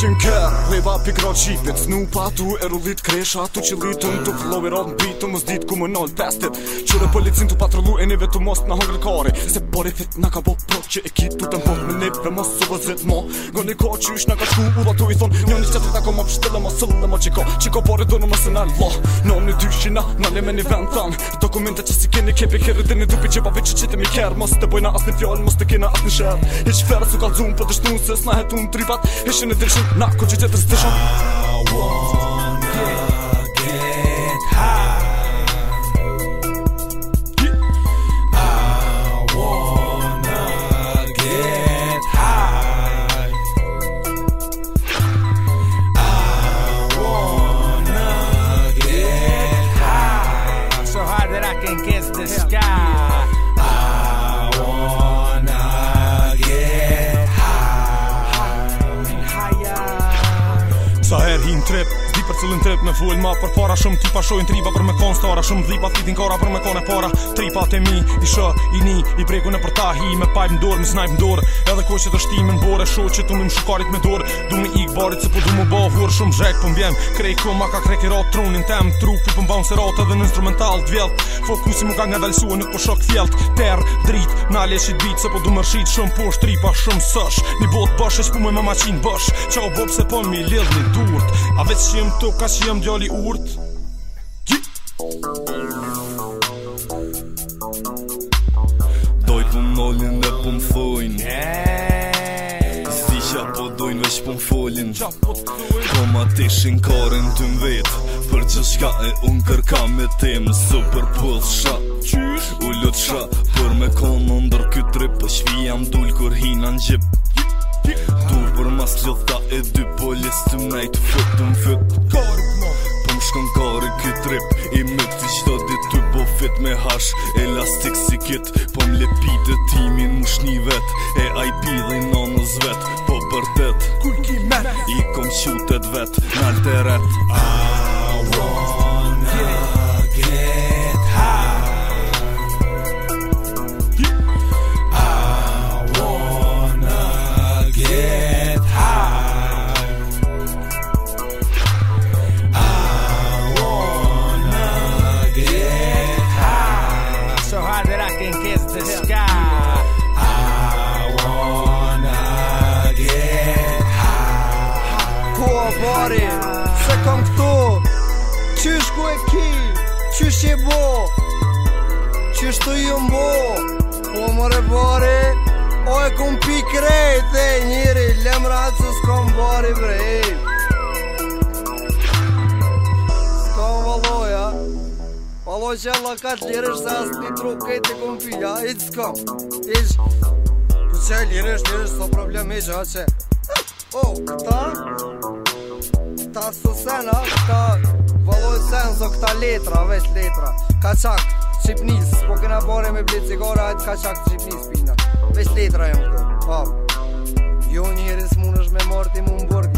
qim kër Leva pikro qipit Nu pa tu erullit kresha Tu qilitun Tu flow i rod në bitu Mës dit ku më nol pestit Qure policin tu patrullu E neve tu mos në hongre kari Se pori fit në ka bo pro Që e kit tu të mbot me neve Mos su vë mo Gon e ko që ish në ka shku U ba tu i thon Një një qëtë tako më pështele Më sëllë në më qiko Qiko pori dunu më se në lo Në në dyshina Në le me një vend than Dokumente që si keni kepi Kërë dhe një dupi që pa që të mi kërë Mos të bojna as një fjallë, mos të kina as një shërë Hiq ferë su kalë dzumë po për dështunë Se s'na hetu në tripat, hiqë në dirëshin на кучите да стишам. trip Di për cullin trip me full ma për para Shumë tipa shojnë triba për me konë stara Shumë dhipa t'i din për me konë e para Tripa të mi, i shë, i ni, i preku në për ta Hi me pipe m'dor, me snipe m'dor Edhe koj që të shtimin bore, shoj që t'u mim shukarit me dorë Du mi ik barit se po du mu bo hur shumë zhek Po m'bjem, krej ko ka krej kira trunin tem Tru pu po pëm bau në serat në instrumental t'vjelt Fokusi më ka nga dalsua nuk po shok fjelt Ter, drit, na le shit bit se po du më rshit Shumë posh, tripa shumë sësh Një bot bësh e shpume me ma ma qin bësh Qa u bob se po mi lill një durt A vec që jem të ka që jem gjalli urt Gjit Doj pëm nolin dhe pëm thujn Zdiqa po dojn veç pëm folin Koma të karen të më vet Për që shka e unë kërka me tem Super pëll shak U lot sha për me konë ndër këtë trip Po shvijam dull kur hinan gjip Dur për Mas gjitha e dy polis të mejtë Fëtë të më fëtë Karë për Po më shkon karë kë trip I më të qdo dit të bo po fit me hash Elastik si kit Po më lepi të timin më shni vet E a i pili në në Po për tët Kuj ki me I kom qutet vet Nalë të ret Aaaa can kiss the sky Se kom këtu Qysh ku e ki Qysh e bo Qysh të ju mbo Po më rebori O e kum pi krejt E njëri lemra ratës, s'kom bari brejt Hoxha la ka të lirësh se asë një tru këtë i kom filja I të s'ka Po që lirësh lirësh so problem i gjë O, Oh, këta Këta së sena Këta vëlloj sen Së këta letra, veç letra Ka qak qip Po këna bore me blitë cigara Ajtë ka qak qip pina Veç letra jëmë këta Jo njëri së është me mort mund bërë